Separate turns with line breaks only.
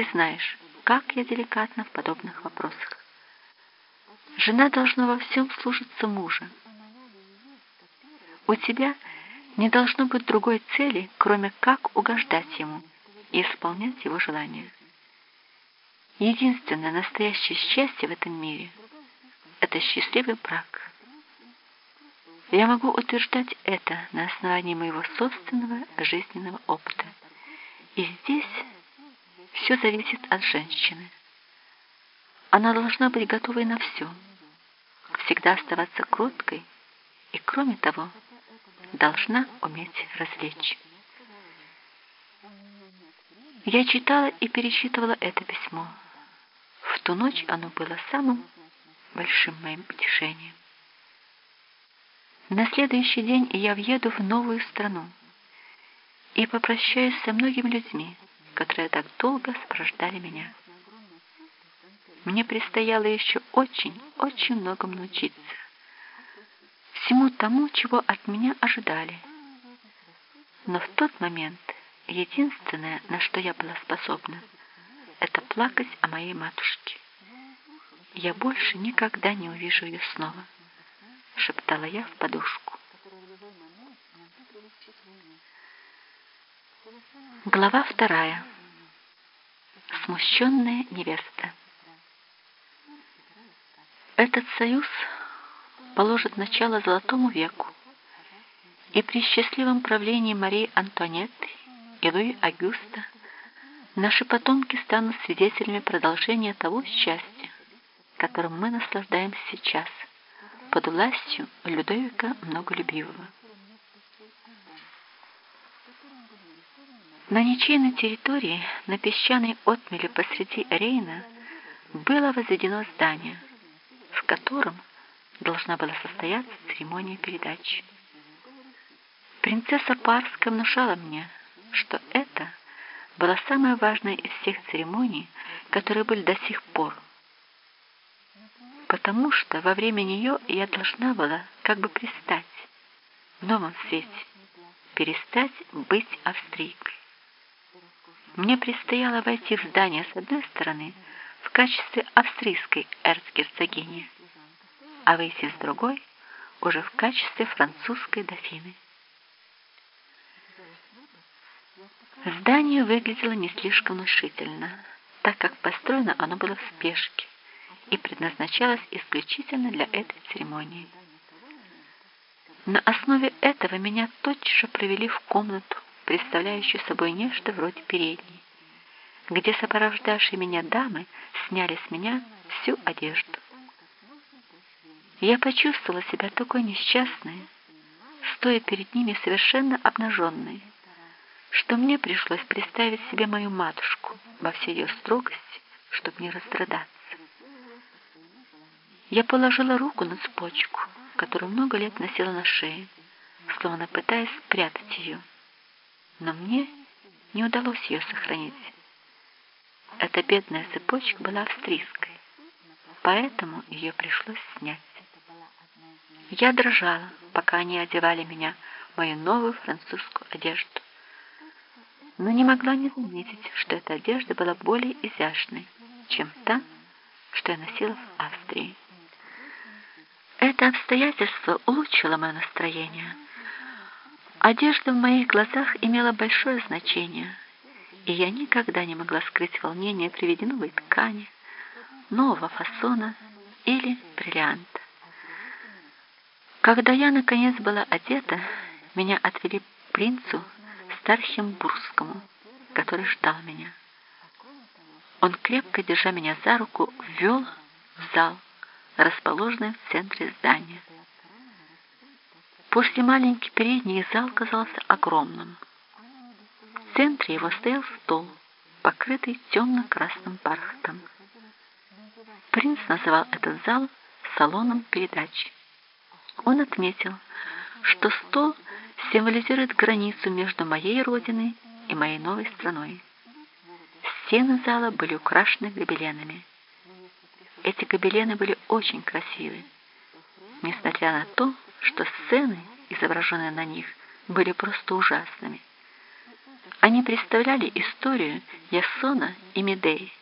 Ты знаешь, как я деликатна в подобных вопросах. Жена должна во всем служиться мужа. У тебя не должно быть другой цели, кроме как угождать ему и исполнять его желания. Единственное настоящее счастье в этом мире – это счастливый брак. Я могу утверждать это на основании моего собственного жизненного опыта. И здесь все зависит от женщины. Она должна быть готовой на все, всегда оставаться кроткой и, кроме того, должна уметь развлечь. Я читала и перечитывала это письмо. В ту ночь оно было самым большим моим утешением. На следующий день я въеду в новую страну и попрощаюсь со многими людьми, которые так долго сопровождали меня. Мне предстояло еще очень-очень многому научиться. Всему тому, чего от меня ожидали. Но в тот момент единственное, на что я была способна, это плакать о моей матушке. Я больше никогда не увижу ее снова, шептала я в подушку. Глава вторая. Смущенная невеста. Этот союз положит начало Золотому веку, и при счастливом правлении Марии Антуанетты и Луи Агюста наши потомки станут свидетелями продолжения того счастья, которым мы наслаждаемся сейчас, под властью Людовика Многолюбивого. На ничейной территории, на песчаной отмеле посреди Рейна, было возведено здание, в котором должна была состояться церемония передачи. Принцесса Парская внушала мне, что это была самая важная из всех церемоний, которые были до сих пор, потому что во время нее я должна была как бы пристать в новом свете, перестать быть австрийкой. Мне предстояло войти в здание с одной стороны – в качестве австрийской эрцгерцогини, а выйти с другой уже в качестве французской дофины. Здание выглядело не слишком внушительно, так как построено оно было в спешке и предназначалось исключительно для этой церемонии. На основе этого меня тотчас же провели в комнату, представляющую собой нечто вроде передней где сопровождавшие меня дамы сняли с меня всю одежду. Я почувствовала себя такой несчастной, стоя перед ними совершенно обнаженной, что мне пришлось представить себе мою матушку во всей ее строгости, чтобы не расстрадаться. Я положила руку на цепочку, которую много лет носила на шее, словно пытаясь спрятать ее, но мне не удалось ее сохранить. Эта бедная цепочка была австрийской, поэтому ее пришлось снять. Я дрожала, пока они одевали меня в мою новую французскую одежду, но не могла не заметить, что эта одежда была более изящной, чем та, что я носила в Австрии. Это обстоятельство улучшило мое настроение. Одежда в моих глазах имела большое значение – и я никогда не могла скрыть волнение при виде новой ткани, нового фасона или бриллианта. Когда я, наконец, была одета, меня отвели принцу Стархембургскому, который ждал меня. Он, крепко держа меня за руку, ввел в зал, расположенный в центре здания. После маленький передний зал казался огромным – в центре его стоял стол, покрытый темно-красным бархатом. Принц называл этот зал салоном передач. Он отметил, что стол символизирует границу между моей родиной и моей новой страной. Стены зала были украшены гобеленами. Эти гобелены были очень красивы, несмотря на то, что сцены, изображенные на них, были просто ужасными. Они представляли историю Ясона и Медеи.